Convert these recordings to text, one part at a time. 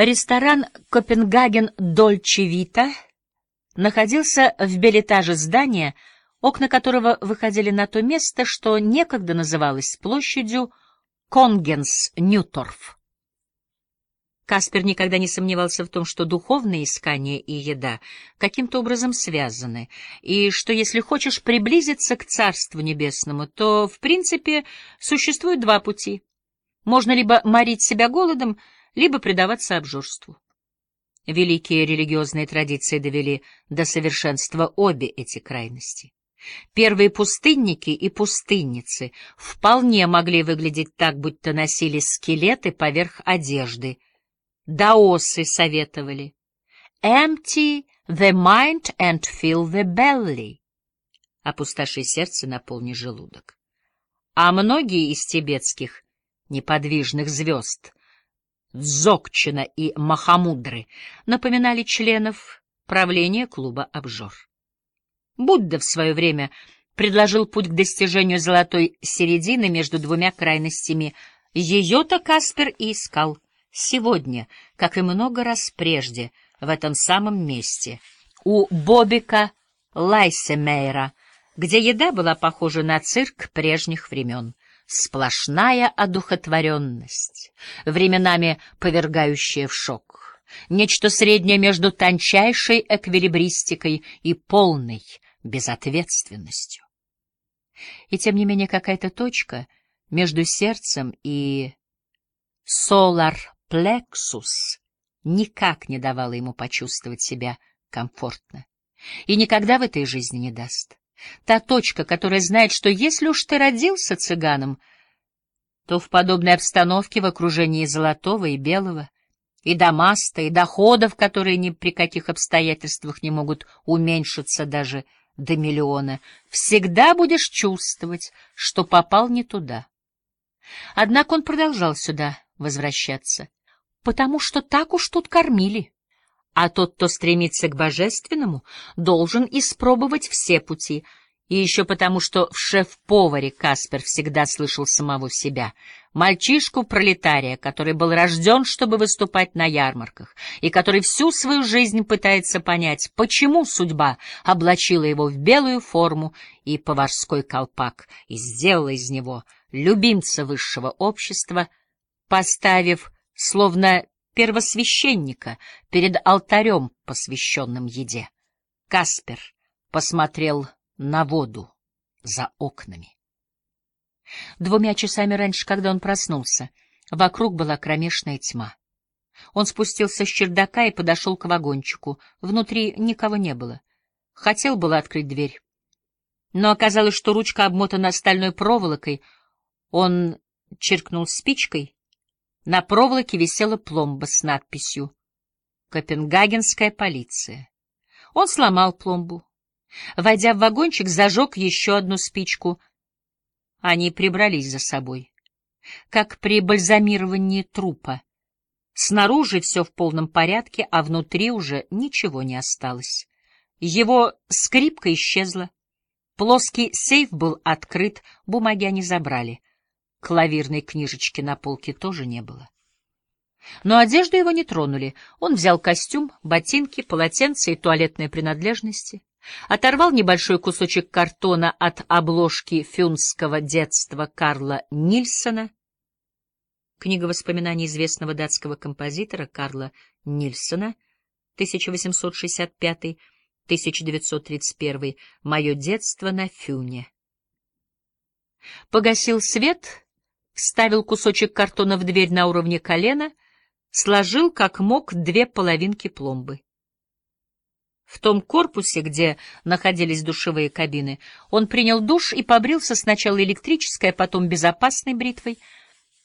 Ресторан «Копенгаген Дольче Вита» находился в белетаже здания, окна которого выходили на то место, что некогда называлось площадью Конгенс-Ньюторф. Каспер никогда не сомневался в том, что духовные искания и еда каким-то образом связаны, и что если хочешь приблизиться к Царству Небесному, то, в принципе, существует два пути. Можно либо морить себя голодом, либо предаваться обжорству. Великие религиозные традиции довели до совершенства обе эти крайности. Первые пустынники и пустынницы вполне могли выглядеть так, будто носили скелеты поверх одежды. Даосы советовали «Empty the mind and fill the belly» — опустоши сердце, наполни желудок. А многие из тибетских неподвижных звезд, Дзогчина и Махамудры, напоминали членов правления клуба «Обжор». Будда в свое время предложил путь к достижению золотой середины между двумя крайностями. Ее-то Каспер и искал. Сегодня, как и много раз прежде, в этом самом месте, у Бобика Лайсемейра, где еда была похожа на цирк прежних времен. Сплошная одухотворенность, временами повергающая в шок. Нечто среднее между тончайшей эквилибристикой и полной безответственностью. И тем не менее какая-то точка между сердцем и солар-плексус никак не давала ему почувствовать себя комфортно и никогда в этой жизни не даст. Та точка, которая знает, что если уж ты родился цыганом, то в подобной обстановке в окружении золотого и белого, и дамаста, и доходов, которые ни при каких обстоятельствах не могут уменьшиться даже до миллиона, всегда будешь чувствовать, что попал не туда. Однако он продолжал сюда возвращаться, потому что так уж тут кормили. А тот, кто стремится к божественному, должен испробовать все пути — и еще потому, что в шеф-поваре Каспер всегда слышал самого себя, мальчишку-пролетария, который был рожден, чтобы выступать на ярмарках, и который всю свою жизнь пытается понять, почему судьба облачила его в белую форму и поварской колпак и сделала из него любимца высшего общества, поставив, словно первосвященника, перед алтарем, посвященным еде. Каспер посмотрел на воду за окнами. Двумя часами раньше, когда он проснулся, вокруг была кромешная тьма. Он спустился с чердака и подошел к вагончику. Внутри никого не было. Хотел было открыть дверь. Но оказалось, что ручка обмотана стальной проволокой. Он черкнул спичкой. На проволоке висела пломба с надписью «Копенгагенская полиция». Он сломал пломбу, Войдя в вагончик, зажег еще одну спичку. Они прибрались за собой, как при бальзамировании трупа. Снаружи все в полном порядке, а внутри уже ничего не осталось. Его скрипка исчезла. Плоский сейф был открыт, бумаги они забрали. Клавирной книжечки на полке тоже не было. Но одежду его не тронули. Он взял костюм, ботинки, полотенце и туалетные принадлежности. Оторвал небольшой кусочек картона от обложки фюнского детства Карла Нильсона. Книга воспоминаний известного датского композитора Карла Нильсона 1865-1931 «Мое детство на Фюне». Погасил свет, вставил кусочек картона в дверь на уровне колена, сложил как мог две половинки пломбы. В том корпусе, где находились душевые кабины, он принял душ и побрился сначала электрической, а потом безопасной бритвой.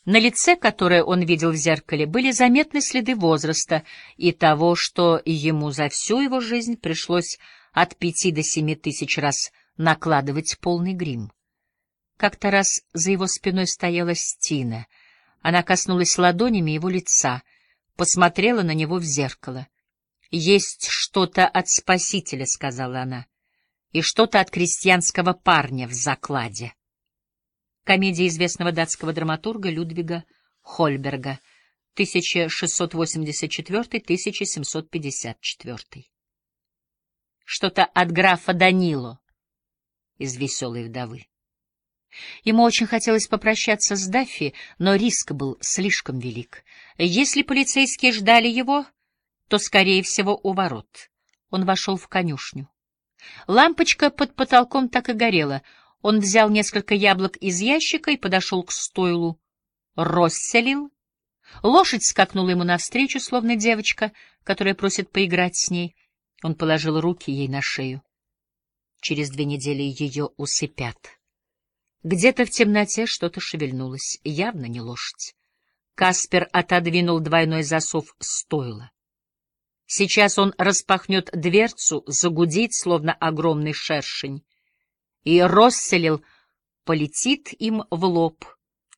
На лице, которое он видел в зеркале, были заметны следы возраста и того, что ему за всю его жизнь пришлось от пяти до семи тысяч раз накладывать полный грим. Как-то раз за его спиной стояла Стина. Она коснулась ладонями его лица, посмотрела на него в зеркало — «Есть что-то от Спасителя», — сказала она, — «и что-то от крестьянского парня в закладе». Комедия известного датского драматурга Людвига Хольберга, 1684-1754. Что-то от графа Данило из «Веселой вдовы». Ему очень хотелось попрощаться с Даффи, но риск был слишком велик. Если полицейские ждали его, то, скорее всего, у ворот. Он вошел в конюшню. Лампочка под потолком так и горела. Он взял несколько яблок из ящика и подошел к стойлу. Росселил. Лошадь скакнула ему навстречу, словно девочка, которая просит поиграть с ней. Он положил руки ей на шею. Через две недели ее усыпят. Где-то в темноте что-то шевельнулось, явно не лошадь. Каспер отодвинул двойной засов стойла. Сейчас он распахнет дверцу, загудит, словно огромный шершень, и Росселил полетит им в лоб,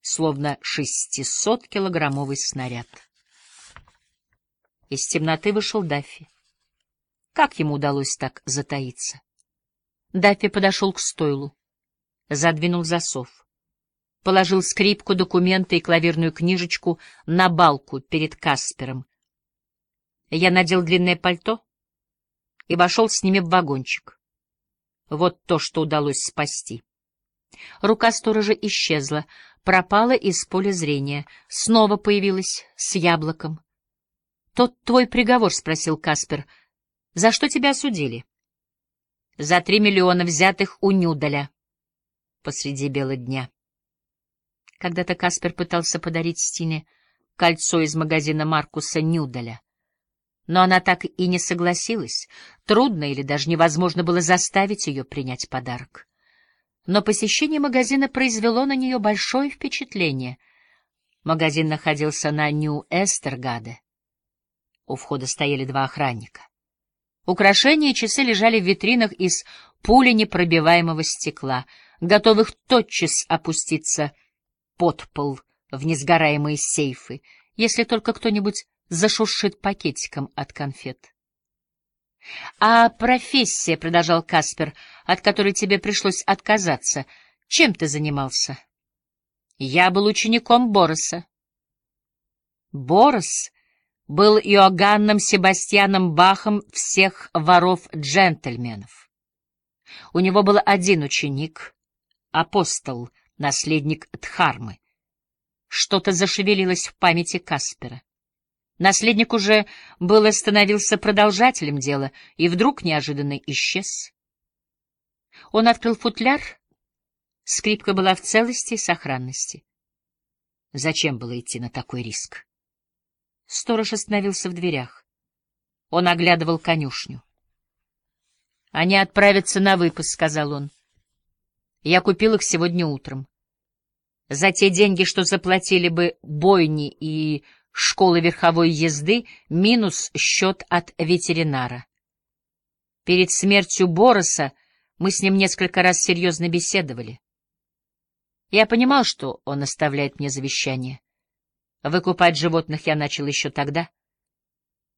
словно шестисоткилограммовый снаряд. Из темноты вышел Даффи. Как ему удалось так затаиться? Даффи подошел к стойлу, задвинул засов, положил скрипку, документы и клавирную книжечку на балку перед Каспером. Я надел длинное пальто и вошел с ними в вагончик. Вот то, что удалось спасти. Рука сторожа исчезла, пропала из поля зрения, снова появилась с яблоком. — Тот твой приговор, — спросил Каспер, — за что тебя осудили? — за три миллиона, взятых у Нюдаля посреди бела дня. Когда-то Каспер пытался подарить Стине кольцо из магазина Маркуса Нюдаля. Но она так и не согласилась. Трудно или даже невозможно было заставить ее принять подарок. Но посещение магазина произвело на нее большое впечатление. Магазин находился на Нью-Эстергаде. У входа стояли два охранника. Украшения и часы лежали в витринах из пуленепробиваемого стекла, готовых тотчас опуститься под пол в несгораемые сейфы, если только кто-нибудь зашуршит пакетиком от конфет. — А профессия, — продолжал Каспер, — от которой тебе пришлось отказаться, чем ты занимался? — Я был учеником Бороса. Борос был Иоганном Себастьяном Бахом всех воров-джентльменов. У него был один ученик, апостол, наследник Дхармы. Что-то зашевелилось в памяти Каспера. Наследник уже было становился продолжателем дела, и вдруг неожиданно исчез. Он открыл футляр, скрипка была в целости и сохранности. Зачем было идти на такой риск? Сторож остановился в дверях. Он оглядывал конюшню. — Они отправятся на выпуск, — сказал он. — Я купил их сегодня утром. За те деньги, что заплатили бы бойни и школы верховой езды, минус счет от ветеринара. Перед смертью Бороса мы с ним несколько раз серьезно беседовали. Я понимал, что он оставляет мне завещание. Выкупать животных я начал еще тогда.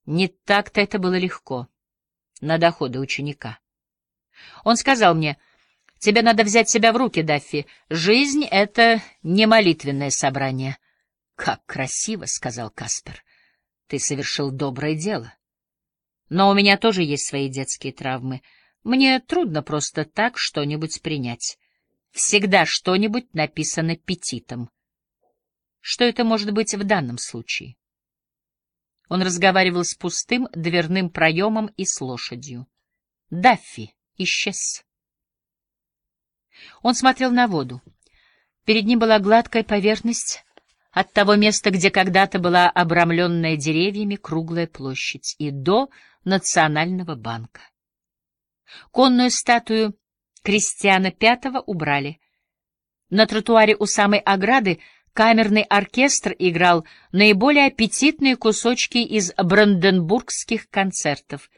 Не так-то это было легко. На доходы ученика. Он сказал мне, тебе надо взять себя в руки, Даффи. Жизнь — это не молитвенное собрание. Как красиво, — сказал Каспер. Ты совершил доброе дело. Но у меня тоже есть свои детские травмы. Мне трудно просто так что-нибудь принять. Всегда что-нибудь написано петитом. Что это может быть в данном случае? Он разговаривал с пустым дверным проемом и с лошадью. Даффи исчез. Он смотрел на воду. Перед ним была гладкая поверхность от того места, где когда-то была обрамленная деревьями круглая площадь, и до Национального банка. Конную статую Кристиана Пятого убрали. На тротуаре у самой ограды камерный оркестр играл наиболее аппетитные кусочки из бранденбургских концертов,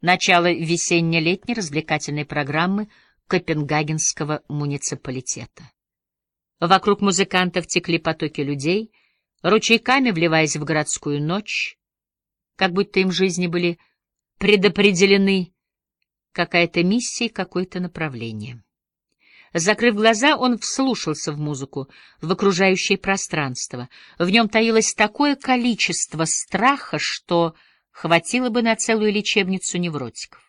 начало весенне-летней развлекательной программы Копенгагенского муниципалитета. Вокруг музыкантов текли потоки людей, ручейками вливаясь в городскую ночь, как будто им жизни были предопределены какая-то миссия какое-то направление. Закрыв глаза, он вслушался в музыку, в окружающее пространство. В нем таилось такое количество страха, что хватило бы на целую лечебницу невротиков.